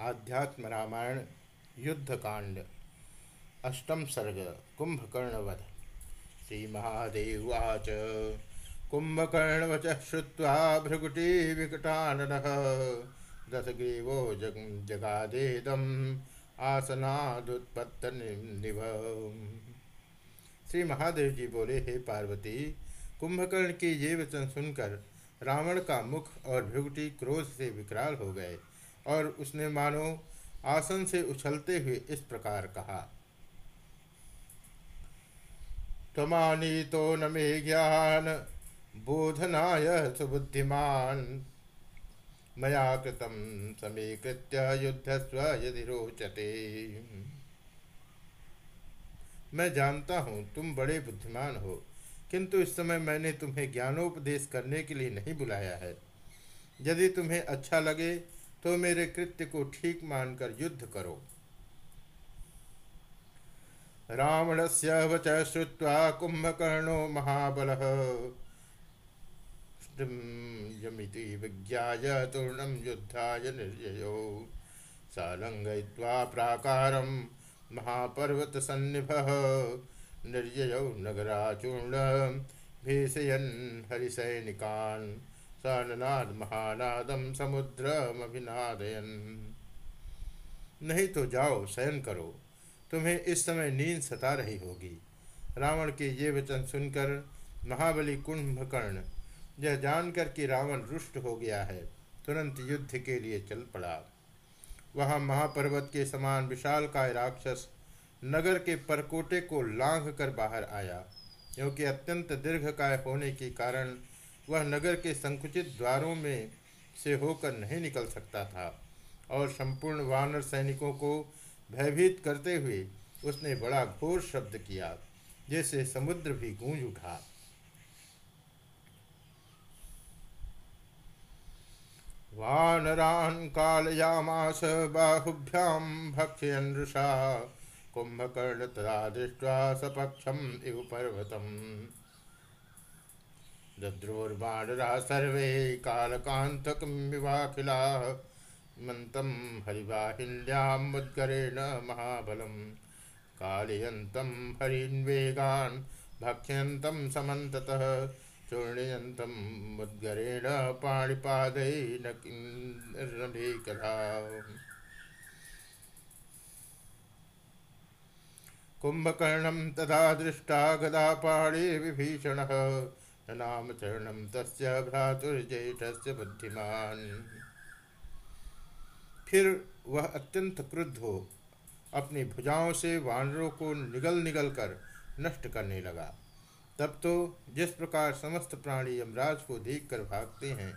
आध्यात्म रामायण युद्धकांड अष्टम सर्ग, कुंभकर्णवध। श्री महादेवाच कुंभकर्णवच श्रुवा भृगुटी विकटानन। दसग्रीवो जग, जगादेदम आसनादुत्पत्त निभ श्री महादेव जी बोले, हे पार्वती, कुंभकर्ण की ये वचन सुनकर रावण का मुख और भृगुटी क्रोध से विकराल हो गए। और उसने मानो आसन से उछलते हुए इस प्रकार कहा, तमानी तो न मे ज्ञान, बोधनाय सुबुद्धिमान। मया कृतम समीकृत्य युद्धस्व यदि रोचते। मैं जानता हूँ तुम बड़े बुद्धिमान हो, किंतु इस समय मैंने तुम्हें ज्ञानोपदेश करने के लिए नहीं बुलाया है। यदि तुम्हें अच्छा लगे तो मेरे कृत्य को ठीक मानकर युद्ध करो। रावण से वच श्रुवा कुंभकर्णो महाबल। विज्ञाय तूर्णम युद्धाय निर्जयो सालंगय्वा प्राकारं महापर्वत सन्निभ निर्जयौ नगराचूर्ण भीषयन् हरिसैनिकान्। साननाद महानादम समुद्रमभिनादयन नहीं तो जाओ, शयन करो। तुम्हें इस समय नींद सता रही होगी। रावण के ये वचन सुनकर महाबली कुंभकर्ण, यह जानकर कि रावण रुष्ट हो गया है, तुरंत युद्ध के लिए चल पड़ा। वहाँ महापर्वत के समान विशाल काय राक्षस नगर के परकोटे को लांघ कर बाहर आया, क्योंकि अत्यंत दीर्घकाय होने के कारण वह नगर के संकुचित द्वारों में से होकर नहीं निकल सकता था और संपूर्ण वानर सैनिकों को भयभीत करते हुए उसने बड़ा घोर शब्द किया जैसे समुद्र भी गूंज उठा। वानरान कालयामास बाहुभ्याम भक्ष्यन कुंभकर्ण तदा दृष्ट्वा सपक्षम इव पर्वतम। दद्रोर्बाणरा सर्वे कालकान्तकमिवाखिला मन्तं हरिवाहिन्यां मुद्गरेण महाबलं। कालयन्तं हरिन्वेगान्, भक्ष्यन्तं समन्ततः। चूर्णयन्तं मुद्गरेण पाणिपादैन कला कुम्भकर्णं तदा दृष्टा गदापाणे विभीषणः। नाम चरणम तस्य भ्रातुर्जेठस्य बुद्धिमान। फिर वह अत्यंत क्रुद्ध हो, अपनी भुजाओं से वानरों को निगल निगल कर नष्ट करने लगा। तब तो जिस प्रकार समस्त प्राणी यमराज को देखकर भागते हैं,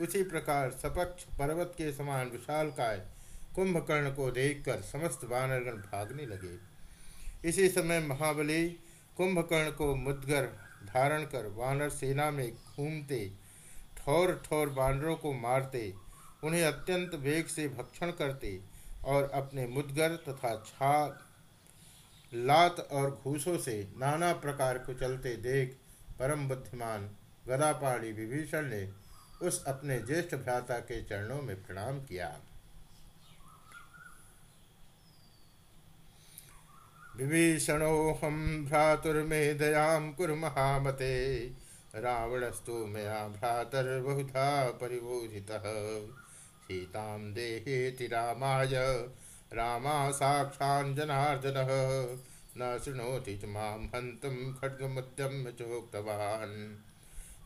उसी प्रकार सपक्ष पर्वत के समान विशाल काय कुंभकर्ण को देखकर समस्त वानरगण भागने लगे। इसी समय महाबली कुंभकर्ण को मुदगर धारण कर वानर सेना में घूमते ठौर ठौर वानरों को मारते, उन्हें अत्यंत वेग से भक्षण करते और अपने मुदगर तथा छा, लात और घूसों से नाना प्रकार को चलते देख परम बुद्धिमान गदापाणी विभीषण ने उस अपने ज्येष्ठ भ्राता के चरणों में प्रणाम किया। विभीषणोऽहं भ्रातुर्मे कुरु महामते रावणस्तु मया भ्रातर्बहुधा परिबोधितः सीतां देहेति रामाय, रामा साक्षाञ्जनार्दनः न शृणोति च माँ हन्तुं खड्गमुद्यम्य चोक्तवान्।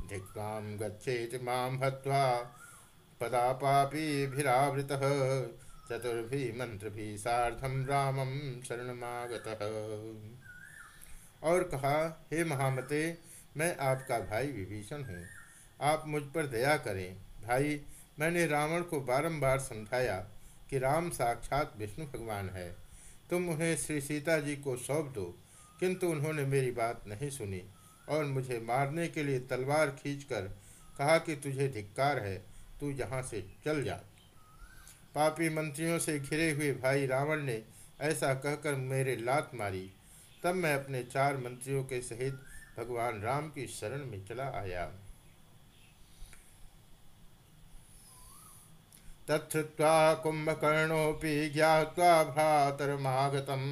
धिक्वां गच्छेति माँ हत्वा पदापापीभिरावृतः। चतुर्भि मंत्र भी साधम रामम शरणमागत। और कहा, हे महामते, मैं आपका भाई विभीषण हूँ। आप मुझ पर दया करें। भाई, मैंने रावण को बारंबार समझाया कि राम साक्षात विष्णु भगवान है। तुम उन्हें श्री सीता जी को सौंप दो, किंतु उन्होंने मेरी बात नहीं सुनी और मुझे मारने के लिए तलवार खींचकर कहा कि तुझे धिक्कार है, तू यहाँ से चल जा। पापी मंत्रियों से घिरे हुए भाई रावण ने ऐसा कहकर मेरे लात मारी। तब मैं अपने चार मंत्रियों के सहित भगवान राम की शरण में चला आया। तत्वा कुंभकर्णोपि ज्ञावा भ्रातरमागतम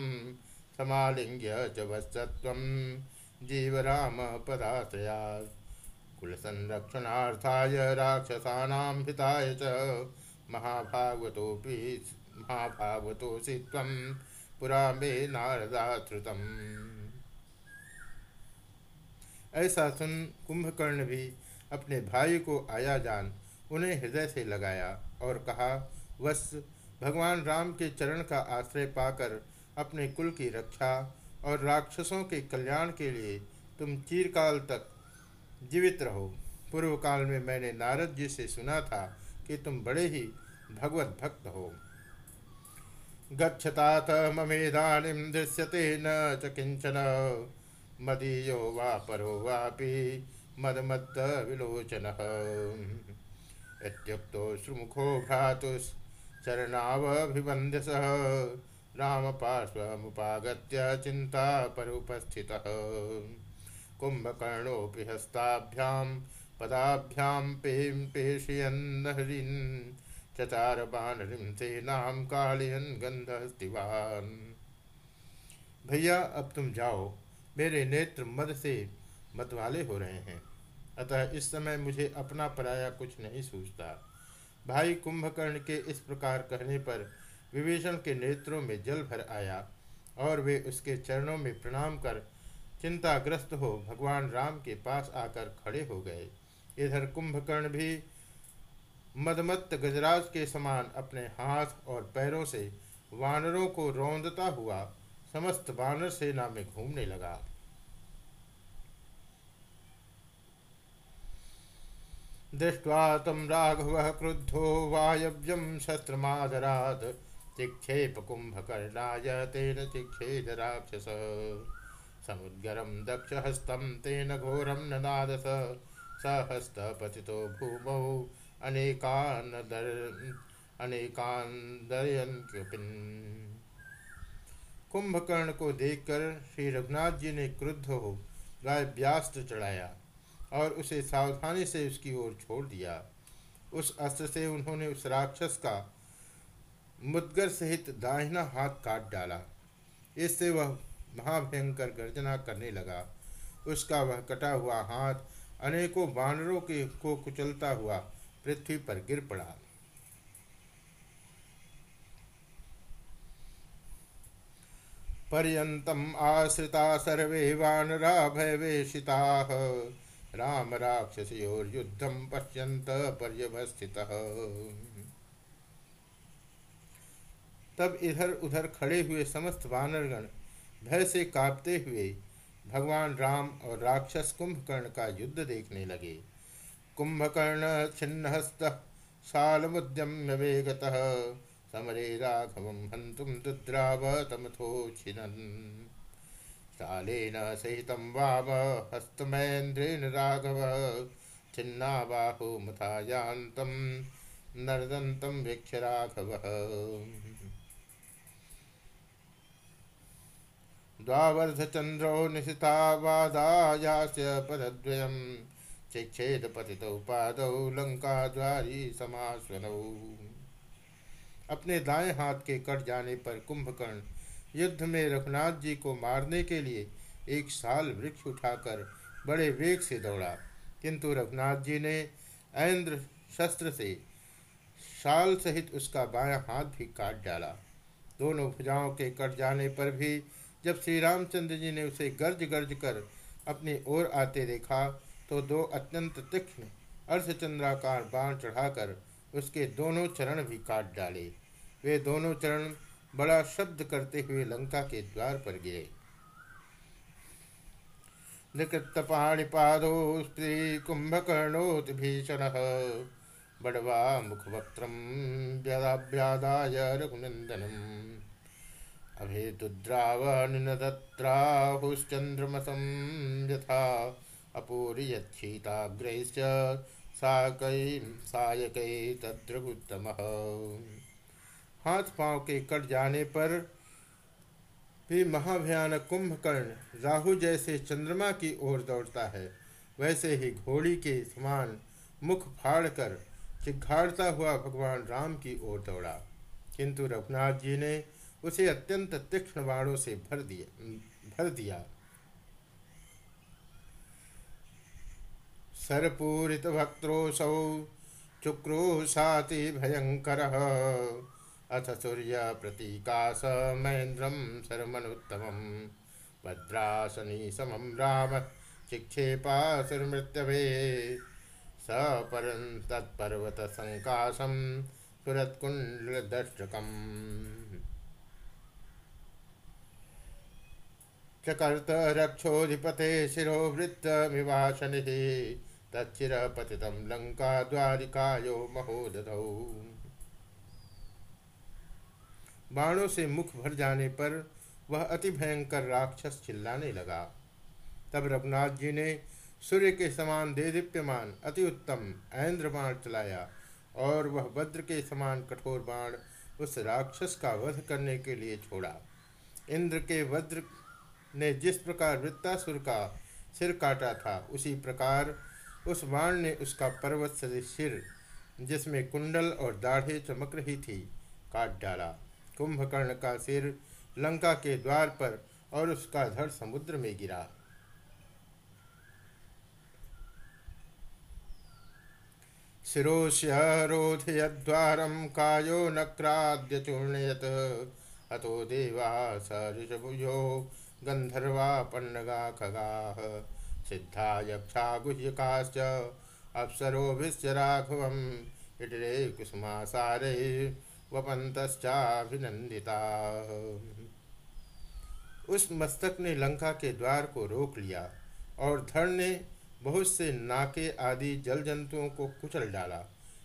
समालिंग्य च वत्सत्वं जीवराम पदाश्रया कुलसंरक्षणार्थाय राक्षसानां हिताय च महाभागवतोऽपि महाभागवतोऽसि त्वं पुरा मे नारदाश्रुतम् ऐसा सुन कुंभकर्ण भी अपने भाई को आया जान, उन्हें हृदय से लगाया और कहा वस भगवान राम के चरण का आश्रय पाकर अपने कुल की रक्षा और राक्षसों के कल्याण के लिए तुम चीरकाल तक जीवित रहो। पूर्व काल में मैंने नारद जी से सुना था कि तुम बड़े ही भगवत भक्त हो। गच्छतात ममेदानीं दृश्यते न च किंचन मदीयो वा परो वापि मदमत्त विलोचन इत्युक्तो श्रुमुखो भ्रातुश्चरणावभिवन्द्य सह रामपार्श्वमुपागत्य चिन्ता परुपस्थितः कुम्भकर्णोऽपि हस्ताभ्यां, पदाभ्यां पें पेशयन्नहरिन् चचार बानरिं सेनां कालयन् गन्धस्तिवान् भैया, अब तुम जाओ। मेरे नेत्र मद से मतवाले हो रहे हैं। अतः इस समय मुझे अपना पराया कुछ नहीं सूझता। भाई कुंभकर्ण के इस प्रकार कहने पर विभीषण के नेत्रों में जल भर आया और वे उसके चरणों में प्रणाम कर चिंताग्रस्त हो भगवान राम के पास आकर खड़े हो गए। इधर कुंभकर्ण भी मदमत्त गजराज के समान अपने हाथ और पैरों से वानरों को रौंदता हुआ समस्त वानर सेना में घूमने लगा। दृष्ट्वा तं राघवः क्रुद्धो वायव्यं शस्त्रमादरात् चिक्षेप कुम्भकर्णाय तेन चिक्षेद राक्षस। समुद्गरम दक्ष दक्षहस्तं तेन घोरम घोरं ननादस। सहस्तपतितो भूमौ अनेकानदर कुंभकर्ण को देखकर श्री रघुनाथ जी ने क्रुद्ध हो गाय व्यास्त्र चढ़ाया और उसे सावधानी से उसकी ओर छोड़ दिया। उस अस्त्र से उन्होंने उस राक्षस का मुदगर सहित दाहिना हाथ काट डाला। इससे वह महाभयंकर गर्जना करने लगा। उसका वह कटा हुआ हाथ अनेकों बानरों के को कुचलता हुआ पृथ्वी पर गिर पड़ा। पर्यंतम आश्रिता सर्वे वानरा भयवेशिता राम राक्षसयोर्युद्धम पश्यंत पर्यवस्थित। तब इधर उधर खड़े हुए समस्त वानरगण भय से कांपते हुए भगवान राम और राक्षस कुंभकर्ण का युद्ध देखने लगे। कुंभकर्ण छिन्नहस्त शालमुद्यम्य वेगत समरे राघवम हंतुम दुद्राव तमथो छिनन् शालेन सहित वाम हस्तमेन्द्रेण राघव। छिन्ना बाहुमुथायान्तं नर्दन्तं वीक्ष राघवः। द्वावर्धचन्द्रो निशितावादायास्य पदद्वयं चिक्षेदपतितौ पादौ लङ्काद्वारी समास्वनौ अपने दाएँ हाथ के कट जाने पर कुंभकर्ण युद्ध में रघुनाथ जी को मारने के लिए एक साल वृक्ष उठाकर बड़े वेग से दौड़ा। किंतु रघुनाथ जी ने ऐन्द्र शस्त्र से शाल सहित उसका बायां हाथ भी काट डाला। दोनों भुजाओं के कट जाने पर भी जब श्री रामचंद्र जी ने उसे गर्ज गर्ज कर अपनी ओर आते देखा तो दो अत्यंत तीक्ष्ण अर्धचंद्राकार बाण चढ़ाकर उसके दोनों चरण भी काट डाले। वे दोनों चरण बड़ा शब्द करते हुए लंका के द्वार पर गिरे। निकृतपाणिपादो स्त्री कुंभकर्णोत भीषण बड़वा मुखवक्त्रम व्यादाय रघुनंदनम। अभेदुद्रावनिनदत्राहुश्चन्द्रमसं यथा अपूर्यच्छीताग्रैश्च सायकै हाथ पाँव के कट जाने पर भी महाभयानक कुंभकर्ण राहु जैसे चंद्रमा की ओर दौड़ता है, वैसे ही घोड़ी के समान मुख फाड़कर चिघाड़ता हुआ भगवान राम की ओर दौड़ा। किंतु रघुनाथ जी ने उसे अत्यंत तीक्ष्ण बाणों से भर दिया भर दिया। सरपूरित भक्त्रोसौ चुक्रोशाति भयंकर अथ सूर्य प्रतीकाश महेन्द्रम शर्मनुत्तम। भद्रासनी समम राम चिक्षेपासुरमृत्यवे सपरं तत्पर्वतसङ्काशं सुरत्कुण्डलदर्शकम्। चकर्त रक्षोधिपते शिरोवृत्तमिवाशनिः तच्चिरपतितं लङ्का द्वारिकायो महोदधौ। बाणों से मुख भर जाने पर वह अति भयंकर राक्षस चिल्लाने लगा। तब रघुनाथ जी ने सूर्य के समान देदीप्यमान, अति उत्तम ऐन्द्र बाण चलाया और वह वज्र के समान कठोर बाण उस राक्षस का वध करने के लिए छोड़ा। इंद्र के वज्र ने जिस प्रकार वृत्तासुर का सिर काटा था, उसी प्रकार उस बाण ने उसका पर्वत सदृश सिर, जिसमें कुंडल और दाढ़े चमक रही थी, काट डाला। कुंभकर्ण का सिर लंका के द्वार पर और उसका धड़ समुद्र में गिरा। शिरोष्यरोधयद्वारं कायो नक्राद्यचूर्णयत् अतो देवा स ऋषभुजो गन्धर्वापन्नगा खगाः सिद्धा यक्षा गुह्यकाश्च अप्सरोभिश्च राघवम्। इडरे कुसुमासारे वपन्तश्चाभिनन्दिताः। उस मस्तक ने लंका के द्वार को रोक लिया और धड़ ने बहुत से नाके आदि जल जंतुओं को कुचल डाला।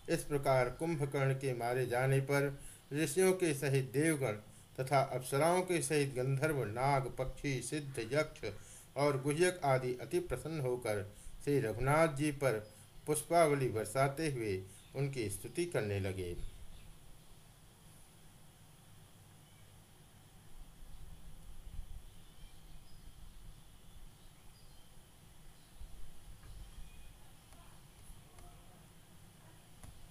इस प्रकार कुंभकर्ण के मारे जाने पर ऋषियों के सहित देवगण तथा अप्सराओं के सहित गंधर्व, नाग, पक्षी, सिद्ध, यक्ष और गुहयक आदि अति प्रसन्न होकर श्री रघुनाथ जी पर पुष्पावली बरसाते हुए उनकी स्तुति करने लगे।